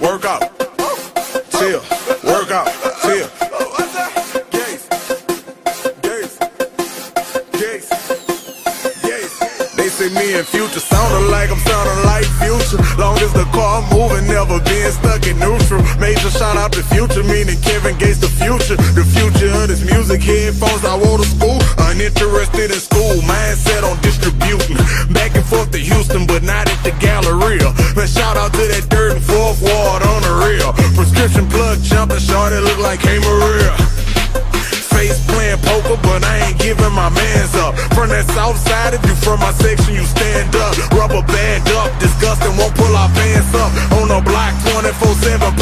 Work out. Chill. Work out. Chill. They say me and Future sounding like I'm sounding like Future. Long as the car moving, never being stuck in neutral. Major shout out to Future, meaning Kevin Gates the future. The future of this music, headphones I wore to school. Uninterested in school, mindset on distributing. Back and forth to Houston, but not at the Galleria. Man, shout out to that Third and fourth ward on the real. Prescription plug jumping, shorty look like K. Maria face playing poker, but I ain't giving my mans up. From that south side, if you from my section, you stand up. Rubber band up, disgusting, won't pull our pants up. On the block 24-7,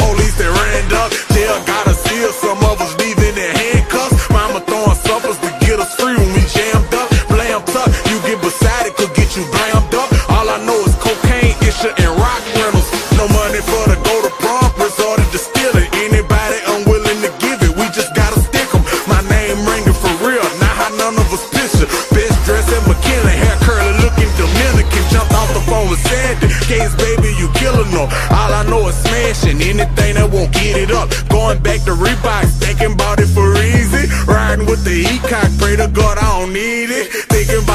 you killing them. All I know is smashing anything that won't get it up. Going back to Reebok, thinking about it for easy. Riding with the E-cock, pray to God I don't need it.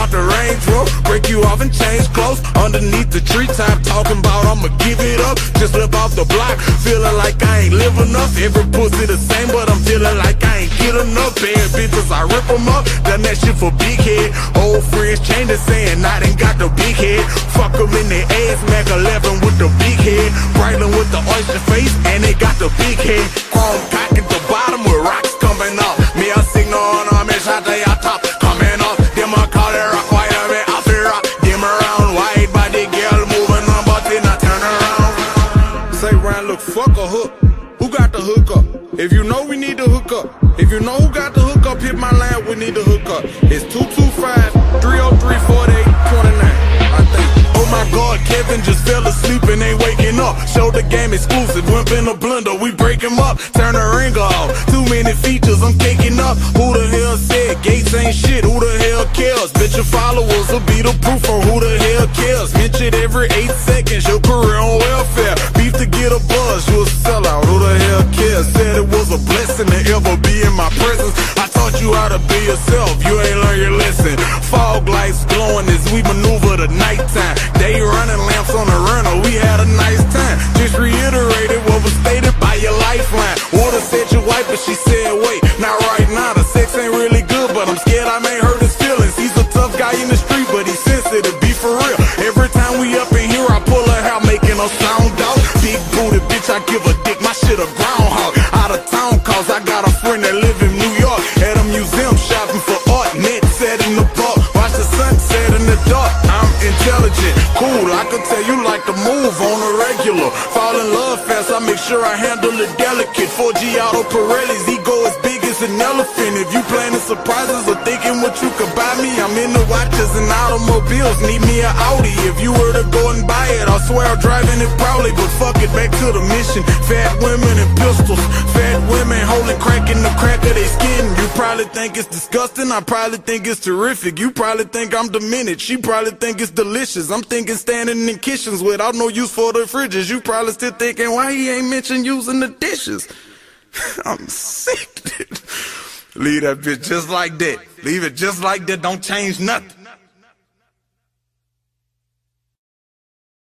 About the Range Rover, break you off and change clothes. Underneath the treetop, talking about I'ma give it up. Just live off the block, feeling like I ain't live enough. Every pussy the same, but I'm feeling like I ain't get enough. Bad bitches, I rip 'em up. Done that shit for big head. Old friends change the saying, I done got the big head. Fuck 'em in the ass, Mac 11 with the big head. Breitling with the oyster face, and they got the big head. Chrome cock at the bottom with rocks coming off. Me a signal on me shot they top Fuck a hook. Who got the hook up? If you know we need to hook up. If you know who got the hook up, hit my line, we need to hook up. It's 225 303 4829. I think. Oh my god, Kevin just fell asleep and ain't waking up. Show the game exclusive, wimp in a blender, we break him up. Turn the ring off. Too many features, I'm caking up. Who the hell said Gates ain't shit? Who the hell cares? Bitch, your followers will be the proof on who the hell cares. Mention every eight seconds, your career on welfare. A buzz, you a sellout. Who the hell cares? Said it was a blessing to ever be in my presence. I taught you how to be yourself, you ain't learned your lesson. Fog lights glowing as we maneuver the nighttime. Day running lamps on the runner, we had a nice time. Just reiterated what was stated by your lifeline. Water said your wife, but she said, wait, not right now. The sex ain't really good, but I'm scared I may hurt his feelings. He's a tough guy in the street, but he's sensitive, be for real. Every time we up in here, I pull her hair, making her sound out. Big booty bitch, I give a dick, my shit a groundhog. Out of town, cause I got a friend that live in New York. At a museum shopping for art, net set in the park. Watch the sunset in the dark. I'm intelligent, cool. I can tell you like to move on a regular. Fall in love fast, I make sure I handle it delicate. Forgiato Pirelli's ego is as an elephant. If you planning surprises or thinking what you could buy me, I'm into watches and automobiles. Need me an Audi. If you were to go and buy it, I swear I'm driving it proudly. But fuck it, back to the mission. Fat women and pistols. Fat women holding crack in the crack of their skin. You probably think it's disgusting. I probably think it's terrific. You probably think I'm demented. She probably think it's delicious. I'm thinking standing in kitchens without no use for the fridges. You probably still thinking why he ain't mentioned using the dishes. I'm sick. Leave that bitch just like that. Leave it just like that. Don't change nothing.